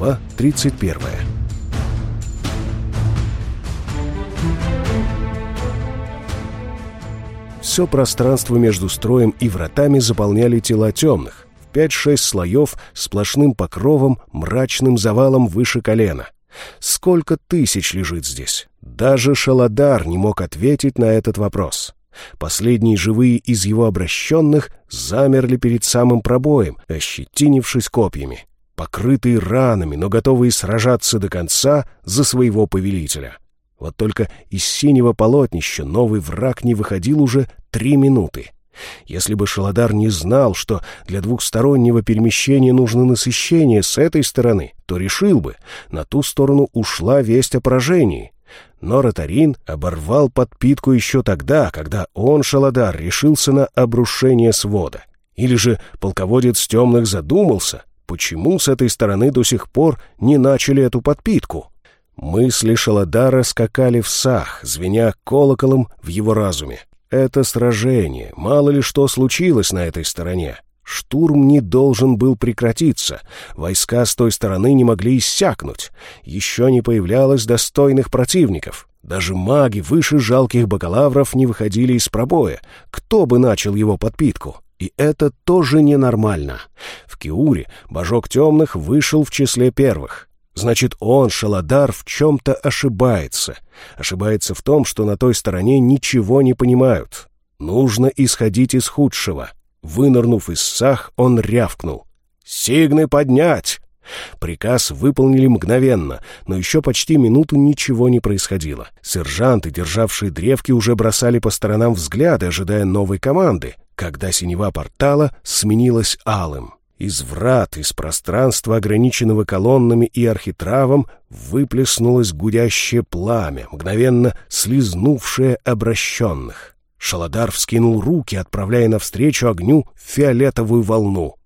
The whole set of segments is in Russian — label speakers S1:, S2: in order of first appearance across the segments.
S1: Глава 31 Все пространство между строем и вратами заполняли тела темных. В пять-шесть слоев сплошным покровом, мрачным завалом выше колена. Сколько тысяч лежит здесь? Даже Шаладар не мог ответить на этот вопрос. Последние живые из его обращенных замерли перед самым пробоем, ощетинившись копьями, покрытые ранами, но готовые сражаться до конца за своего повелителя. Вот только из синего полотнища новый враг не выходил уже три минуты. Если бы Шаладар не знал, что для двухстороннего перемещения нужно насыщение с этой стороны, то решил бы, на ту сторону ушла весть о поражении. Но Ротарин оборвал подпитку еще тогда, когда он, Шаладар, решился на обрушение свода. Или же полководец темных задумался, почему с этой стороны до сих пор не начали эту подпитку. Мысли Шаладара скакали в сах, звеня колоколом в его разуме. Это сражение, мало ли что случилось на этой стороне. Штурм не должен был прекратиться. Войска с той стороны не могли иссякнуть. Еще не появлялось достойных противников. Даже маги выше жалких бакалавров не выходили из пробоя. Кто бы начал его подпитку? И это тоже ненормально. В Киуре божок темных вышел в числе первых. Значит, он, Шаладар, в чем-то ошибается. Ошибается в том, что на той стороне ничего не понимают. Нужно исходить из худшего. Вынырнув из сах, он рявкнул. «Сигны поднять!» Приказ выполнили мгновенно, но еще почти минуту ничего не происходило. Сержанты, державшие древки, уже бросали по сторонам взгляды, ожидая новой команды, когда синева портала сменилась алым. Из врат, из пространства, ограниченного колоннами и архитравом, выплеснулось гудящее пламя, мгновенно слизнувшее обращенных. Шаладар вскинул руки, отправляя навстречу огню фиолетовую волну.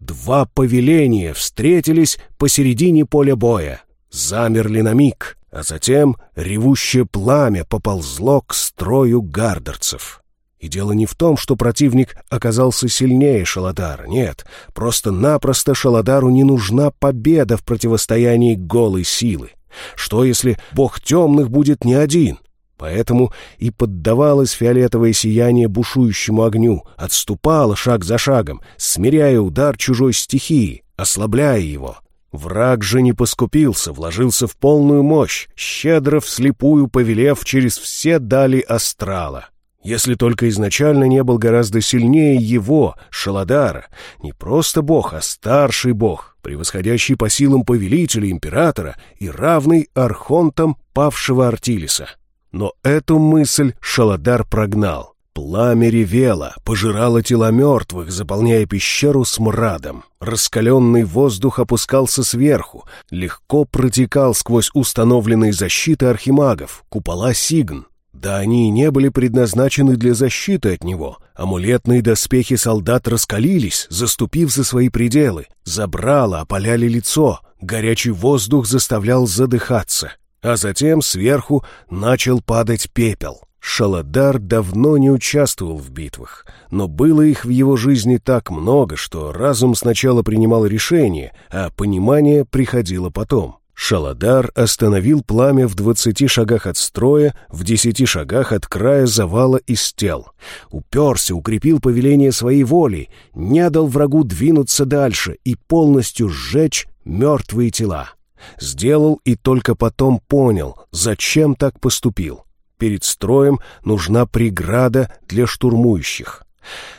S1: Два повеления встретились посередине поля боя, замерли на миг, а затем ревущее пламя поползло к строю гардерцев. И дело не в том, что противник оказался сильнее Шаладара. Нет, просто-напросто Шаладару не нужна победа в противостоянии голой силы. Что, если бог темных будет не один? Поэтому и поддавалось фиолетовое сияние бушующему огню, отступало шаг за шагом, смиряя удар чужой стихии, ослабляя его. Враг же не поскупился, вложился в полную мощь, щедро вслепую повелев через все дали астрала если только изначально не был гораздо сильнее его, Шаладара, не просто бог, а старший бог, превосходящий по силам повелителя императора и равный архонтам павшего Артилиса. Но эту мысль Шаладар прогнал. Пламя ревело, пожирало тела мертвых, заполняя пещеру смрадом. Раскаленный воздух опускался сверху, легко протекал сквозь установленные защиты архимагов, купола Сигн, да они и не были предназначены для защиты от него. Амулетные доспехи солдат раскалились, заступив за свои пределы. Забрало, опаляли лицо, горячий воздух заставлял задыхаться. А затем сверху начал падать пепел. Шаладар давно не участвовал в битвах, но было их в его жизни так много, что разум сначала принимал решение, а понимание приходило потом. Шаладар остановил пламя в двадцати шагах от строя, в десяти шагах от края завала из тел. Уперся, укрепил повеление своей воли, не дал врагу двинуться дальше и полностью сжечь мертвые тела. Сделал и только потом понял, зачем так поступил. Перед строем нужна преграда для штурмующих.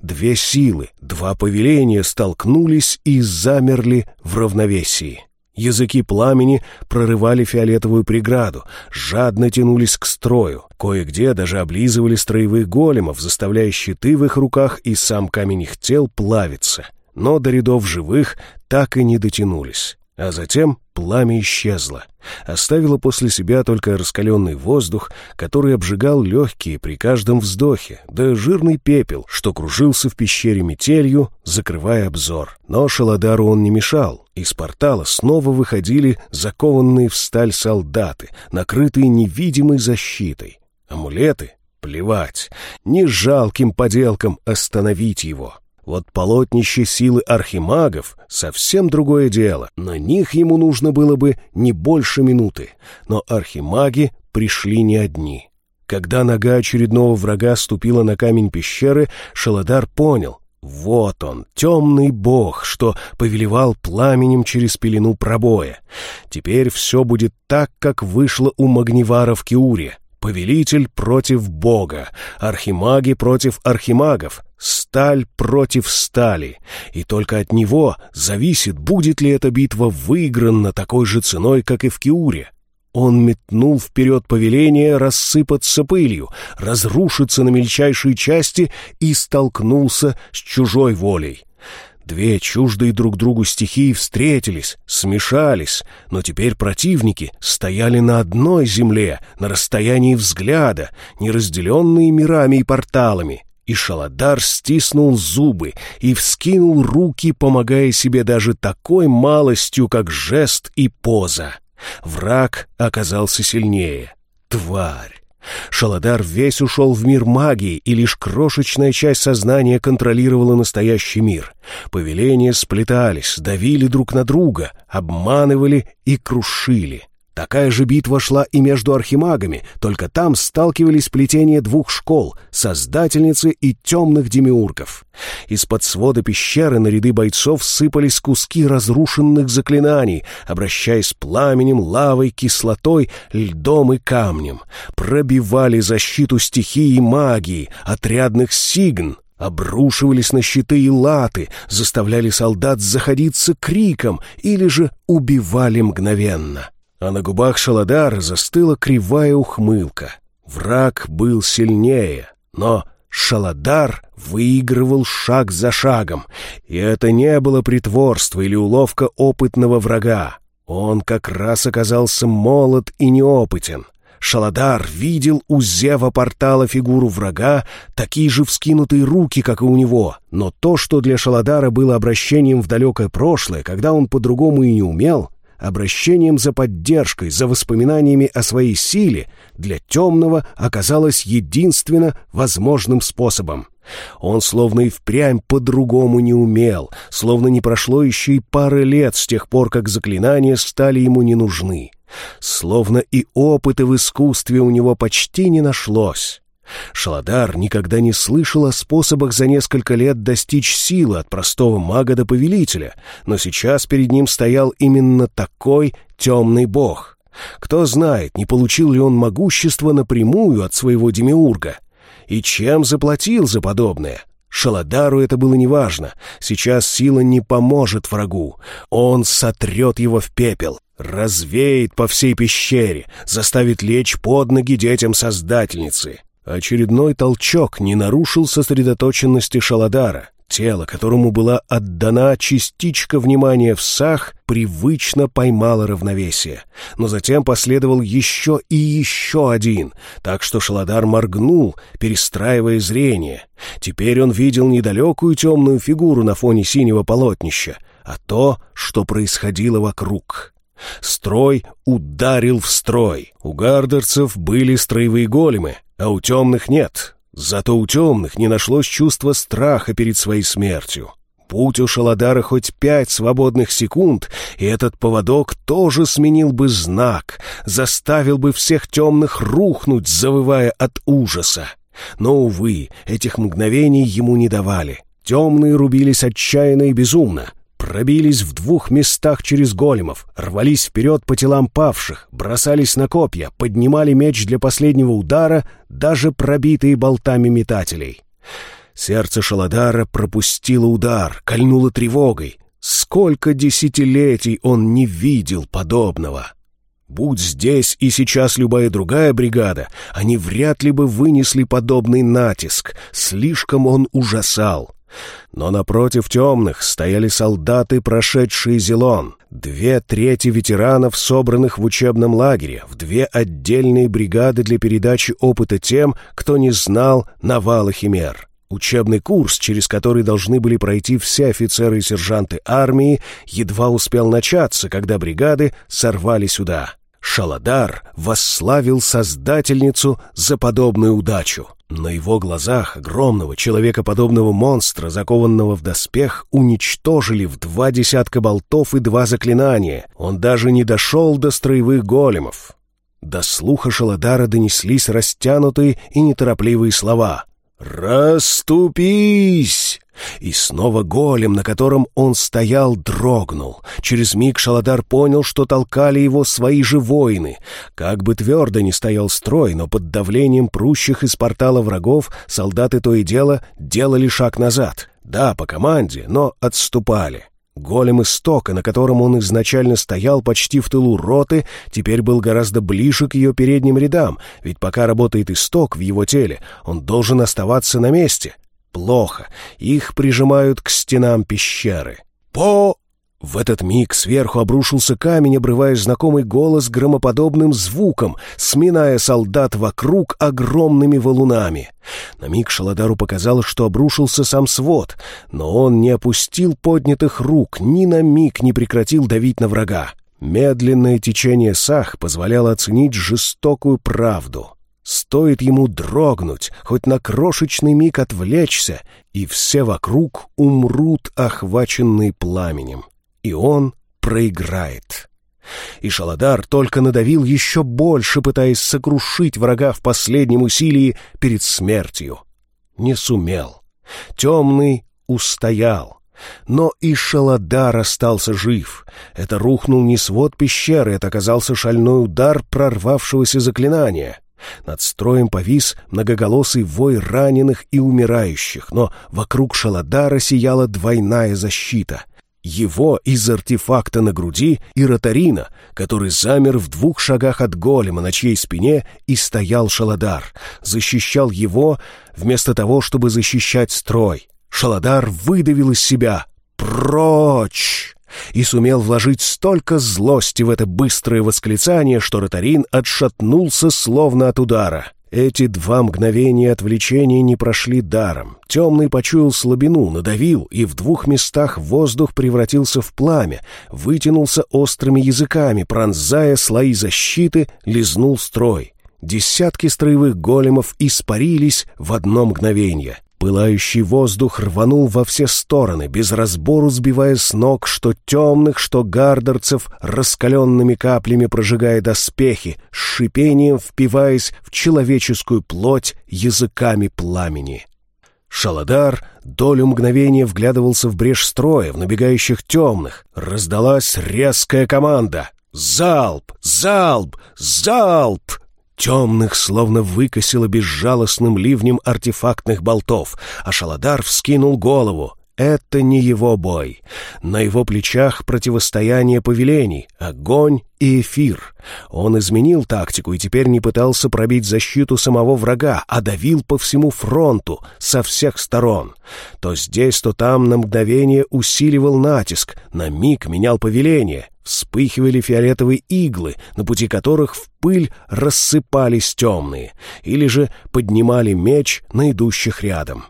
S1: Две силы, два повеления столкнулись и замерли в равновесии. Языки пламени прорывали фиолетовую преграду, жадно тянулись к строю. Кое-где даже облизывали строевых големов, заставляя щиты в их руках и сам камень их тел плавиться. Но до рядов живых так и не дотянулись. А затем пламя исчезло, оставило после себя только раскаленный воздух, который обжигал легкие при каждом вздохе, да жирный пепел, что кружился в пещере метелью, закрывая обзор. Но Шаладару он не мешал. Из портала снова выходили закованные в сталь солдаты, накрытые невидимой защитой. Амулеты? Плевать. Не жалким поделкам остановить его. Вот полотнище силы архимагов — совсем другое дело. На них ему нужно было бы не больше минуты. Но архимаги пришли не одни. Когда нога очередного врага ступила на камень пещеры, Шаладар понял — вот он, темный бог, что повелевал пламенем через пелену пробоя. Теперь все будет так, как вышло у Магнивара в Киуре. Повелитель против бога, архимаги против архимагов, сталь против стали. И только от него зависит, будет ли эта битва выиграна такой же ценой, как и в Киуре. Он метнул вперед повеление рассыпаться пылью, разрушиться на мельчайшие части и столкнулся с чужой волей. Две чуждые друг другу стихии встретились, смешались, но теперь противники стояли на одной земле, на расстоянии взгляда, не разделенные мирами и порталами. И Шаладар стиснул зубы и вскинул руки, помогая себе даже такой малостью, как жест и поза. Враг оказался сильнее. Тварь! Шаладар весь ушел в мир магии, и лишь крошечная часть сознания контролировала настоящий мир. Повеления сплетались, давили друг на друга, обманывали и крушили. Такая же битва шла и между архимагами, только там сталкивались плетения двух школ — Создательницы и темных демиургов. Из-под свода пещеры на ряды бойцов сыпались куски разрушенных заклинаний, обращаясь пламенем, лавой, кислотой, льдом и камнем. Пробивали защиту стихии и магии, отрядных сигн, обрушивались на щиты и латы, заставляли солдат заходиться криком или же убивали мгновенно а на губах Шаладара застыла кривая ухмылка. Враг был сильнее, но Шаладар выигрывал шаг за шагом, и это не было притворство или уловка опытного врага. Он как раз оказался молод и неопытен. Шаладар видел у зева портала фигуру врага, такие же вскинутые руки, как и у него, но то, что для Шаладара было обращением в далекое прошлое, когда он по-другому и не умел, обращением за поддержкой, за воспоминаниями о своей силе, для темного оказалось единственно возможным способом. Он словно и впрямь по-другому не умел, словно не прошло еще и пары лет с тех пор, как заклинания стали ему не нужны. Словно и опыта в искусстве у него почти не нашлось. Шаладар никогда не слышал о способах за несколько лет достичь силы от простого мага до повелителя, но сейчас перед ним стоял именно такой темный бог. Кто знает, не получил ли он могущество напрямую от своего демиурга. И чем заплатил за подобное? Шаладару это было неважно. Сейчас сила не поможет врагу. Он сотрет его в пепел, развеет по всей пещере, заставит лечь под ноги детям Создательницы. Очередной толчок не нарушил сосредоточенности Шаладара. Тело, которому была отдана частичка внимания в сах, привычно поймало равновесие. Но затем последовал еще и еще один, так что Шаладар моргнул, перестраивая зрение. Теперь он видел недалекую темную фигуру на фоне синего полотнища, а то, что происходило вокруг. Строй ударил в строй. У гардерцев были строевые големы, а у темных нет. Зато у темных не нашлось чувства страха перед своей смертью. Путь у Шаладара хоть пять свободных секунд, и этот поводок тоже сменил бы знак, заставил бы всех темных рухнуть, завывая от ужаса. Но, увы, этих мгновений ему не давали. Темные рубились отчаянно и безумно пробились в двух местах через големов, рвались вперед по телам павших, бросались на копья, поднимали меч для последнего удара, даже пробитые болтами метателей. Сердце Шаладара пропустило удар, кольнуло тревогой. Сколько десятилетий он не видел подобного! Будь здесь и сейчас любая другая бригада, они вряд ли бы вынесли подобный натиск, слишком он ужасал. Но напротив темных стояли солдаты, прошедшие Зелон, две трети ветеранов, собранных в учебном лагере, в две отдельные бригады для передачи опыта тем, кто не знал навала химер. Учебный курс, через который должны были пройти все офицеры и сержанты армии, едва успел начаться, когда бригады сорвали сюда. Шаладар восславил Создательницу за подобную удачу. На его глазах огромного человекоподобного монстра, закованного в доспех, уничтожили в два десятка болтов и два заклинания. Он даже не дошел до строевых големов. До слуха Шаладара донеслись растянутые и неторопливые слова. «Раступись!» И снова голем, на котором он стоял, дрогнул. Через миг Шаладар понял, что толкали его свои же воины. Как бы твердо ни стоял строй, но под давлением прущих из портала врагов солдаты то и дело делали шаг назад. Да, по команде, но отступали. Голем истока, на котором он изначально стоял почти в тылу роты, теперь был гораздо ближе к ее передним рядам, ведь пока работает исток в его теле, он должен оставаться на месте. Плохо. Их прижимают к стенам пещеры. «По...» В этот миг сверху обрушился камень, обрывая знакомый голос громоподобным звуком, сминая солдат вокруг огромными валунами. На миг Шаладару показалось, что обрушился сам свод, но он не опустил поднятых рук, ни на миг не прекратил давить на врага. Медленное течение сах позволяло оценить жестокую правду. Стоит ему дрогнуть, хоть на крошечный миг отвлечься, и все вокруг умрут, охваченные пламенем и он проиграет. И Шаладар только надавил еще больше, пытаясь сокрушить врага в последнем усилии перед смертью. Не сумел. Темный устоял. Но и Шаладар остался жив. Это рухнул не свод пещеры, это оказался шальной удар прорвавшегося заклинания. Над строем повис многоголосый вой раненых и умирающих, но вокруг Шаладара сияла двойная защита — его из артефакта на груди и ротарина, который замер в двух шагах от голема, на чьей спине и стоял Шаладар, защищал его вместо того, чтобы защищать строй. Шаладар выдавил из себя «Прочь!» И сумел вложить столько злости в это быстрое восклицание, что ротарин отшатнулся словно от удара. Эти два мгновения отвлечения не прошли даром. Темный почуял слабину, надавил, и в двух местах воздух превратился в пламя, вытянулся острыми языками, пронзая слои защиты, лизнул строй. Десятки строевых големов испарились в одно мгновение. Пылающий воздух рванул во все стороны, без разбору сбивая с ног что темных, что гардерцев, раскаленными каплями прожигая доспехи, с шипением впиваясь в человеческую плоть языками пламени. Шаладар долю мгновения вглядывался в брешь строя, в набегающих темных. Раздалась резкая команда. «Залп! Залп! Залп!» Темных словно выкосило безжалостным ливнем артефактных болтов, а Шаладар вскинул голову. Это не его бой. На его плечах противостояние повелений, огонь и эфир. Он изменил тактику и теперь не пытался пробить защиту самого врага, а давил по всему фронту, со всех сторон. То здесь, то там на мгновение усиливал натиск, на миг менял повеление, вспыхивали фиолетовые иглы, на пути которых в пыль рассыпались темные, или же поднимали меч на идущих рядом.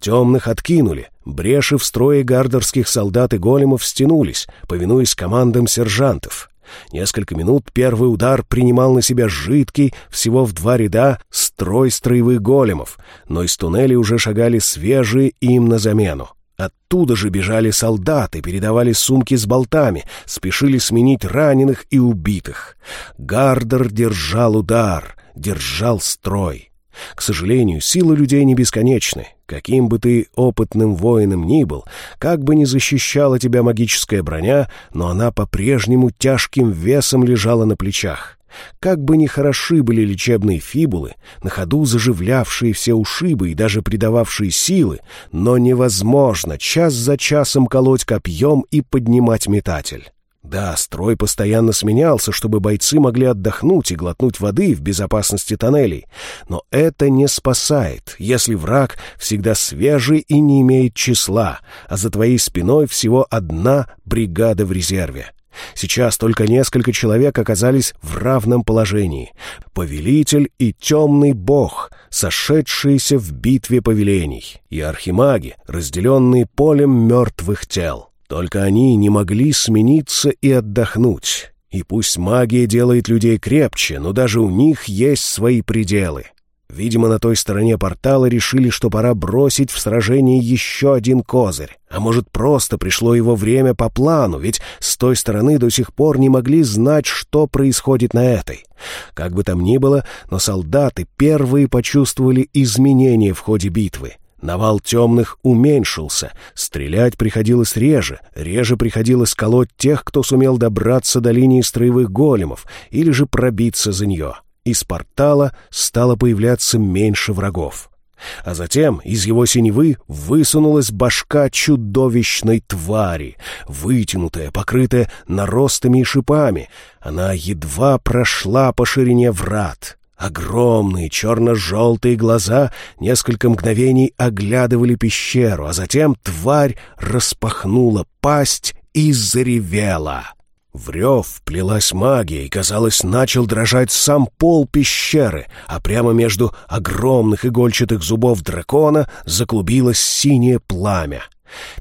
S1: Темных откинули, бреши в строе гардерских солдат и големов стянулись, повинуясь командам сержантов. Несколько минут первый удар принимал на себя жидкий, всего в два ряда, строй строевых големов, но из туннелей уже шагали свежие им на замену. Оттуда же бежали солдаты, передавали сумки с болтами, спешили сменить раненых и убитых. Гардер держал удар, держал строй. К сожалению, силы людей не бесконечны. Каким бы ты опытным воином ни был, как бы ни защищала тебя магическая броня, но она по-прежнему тяжким весом лежала на плечах. Как бы ни хороши были лечебные фибулы, на ходу заживлявшие все ушибы и даже придававшие силы, но невозможно час за часом колоть копьем и поднимать метатель. Да, строй постоянно сменялся, чтобы бойцы могли отдохнуть и глотнуть воды в безопасности тоннелей. Но это не спасает, если враг всегда свежий и не имеет числа, а за твоей спиной всего одна бригада в резерве. Сейчас только несколько человек оказались в равном положении. Повелитель и темный бог, сошедшиеся в битве повелений, и архимаги, разделенные полем мертвых тел. Только они не могли смениться и отдохнуть. И пусть магия делает людей крепче, но даже у них есть свои пределы. Видимо, на той стороне портала решили, что пора бросить в сражение еще один козырь. А может, просто пришло его время по плану, ведь с той стороны до сих пор не могли знать, что происходит на этой. Как бы там ни было, но солдаты первые почувствовали изменения в ходе битвы. Навал темных уменьшился, стрелять приходилось реже, реже приходилось колоть тех, кто сумел добраться до линии строевых големов или же пробиться за нее из портала стало появляться меньше врагов. А затем из его синевы высунулась башка чудовищной твари, вытянутая, покрытая наростами и шипами. Она едва прошла по ширине врат. Огромные черно-желтые глаза несколько мгновений оглядывали пещеру, а затем тварь распахнула пасть и заревела. В рев плелась магия, и, казалось, начал дрожать сам пол пещеры, а прямо между огромных игольчатых зубов дракона заклубилось синее пламя.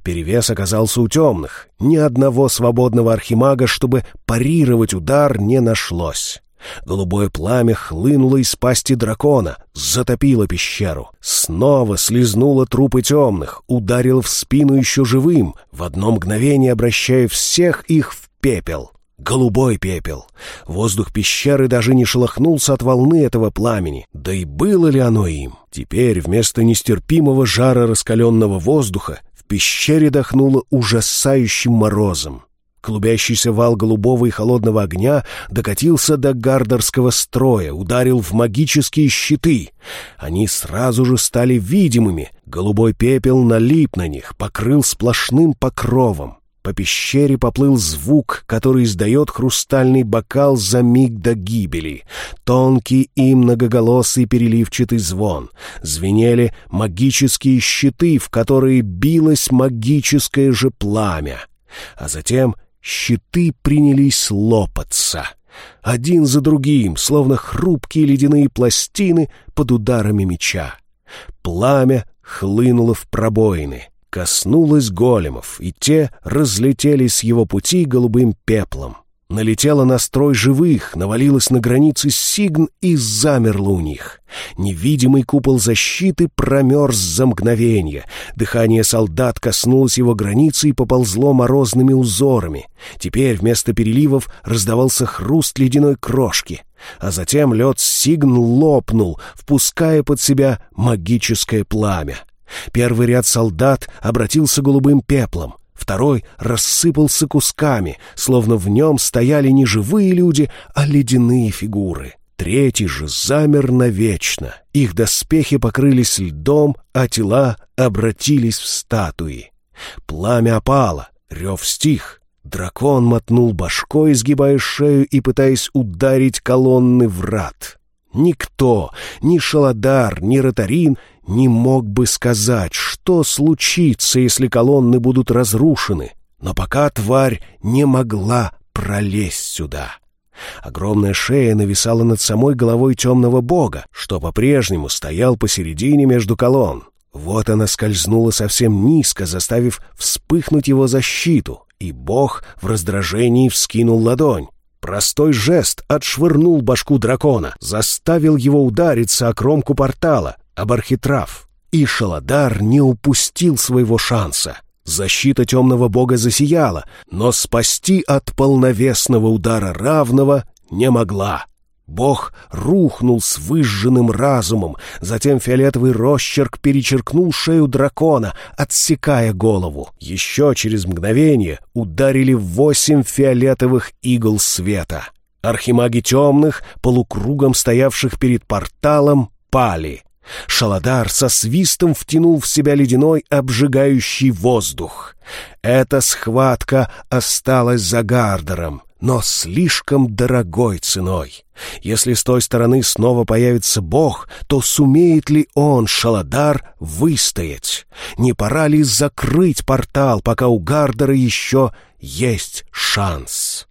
S1: Перевес оказался у темных. Ни одного свободного архимага, чтобы парировать удар, не нашлось. Голубое пламя хлынуло из пасти дракона, затопило пещеру. Снова слезнуло трупы темных, ударило в спину еще живым, в одно мгновение обращая всех их в пепел. Голубой пепел. Воздух пещеры даже не шелохнулся от волны этого пламени. Да и было ли оно им? Теперь вместо нестерпимого жара раскаленного воздуха в пещере дохнуло ужасающим морозом. Клубящийся вал голубого и холодного огня докатился до гардерского строя, ударил в магические щиты. Они сразу же стали видимыми. Голубой пепел налип на них, покрыл сплошным покровом. По пещере поплыл звук, который издает хрустальный бокал за миг до гибели. Тонкий и многоголосый переливчатый звон. Звенели магические щиты, в которые билось магическое же пламя. А затем щиты принялись лопаться. Один за другим, словно хрупкие ледяные пластины под ударами меча. Пламя хлынуло в пробоины коснулась големов, и те разлетелись с его пути голубым пеплом. Налетела на строй живых, навалилась на границы сигн и замерла у них. Невидимый купол защиты промерз за мгновение. Дыхание солдат коснулось его границы и поползло морозными узорами. Теперь вместо переливов раздавался хруст ледяной крошки. А затем лед сигн лопнул, впуская под себя магическое пламя. Первый ряд солдат обратился голубым пеплом, второй рассыпался кусками, словно в нем стояли не живые люди, а ледяные фигуры. Третий же замер навечно. Их доспехи покрылись льдом, а тела обратились в статуи. Пламя опало, рев стих. Дракон мотнул башкой, изгибая шею и пытаясь ударить колонны врат. Никто, ни Шаладар, ни Ротарин не мог бы сказать, что случится, если колонны будут разрушены, но пока тварь не могла пролезть сюда. Огромная шея нависала над самой головой темного бога, что по-прежнему стоял посередине между колонн. Вот она скользнула совсем низко, заставив вспыхнуть его защиту, и бог в раздражении вскинул ладонь. Простой жест отшвырнул башку дракона, заставил его удариться о кромку портала, об архитрав. И Шаладар не упустил своего шанса. Защита темного бога засияла, но спасти от полновесного удара равного не могла. Бог рухнул с выжженным разумом, затем фиолетовый росчерк перечеркнул шею дракона, отсекая голову. Еще через мгновение ударили восемь фиолетовых игл света. Архимаги темных, полукругом стоявших перед порталом, пали. Шаладар со свистом втянул в себя ледяной обжигающий воздух. Эта схватка осталась за Гардером но слишком дорогой ценой. Если с той стороны снова появится Бог, то сумеет ли он, Шаладар, выстоять? Не пора ли закрыть портал, пока у Гардера еще есть шанс?»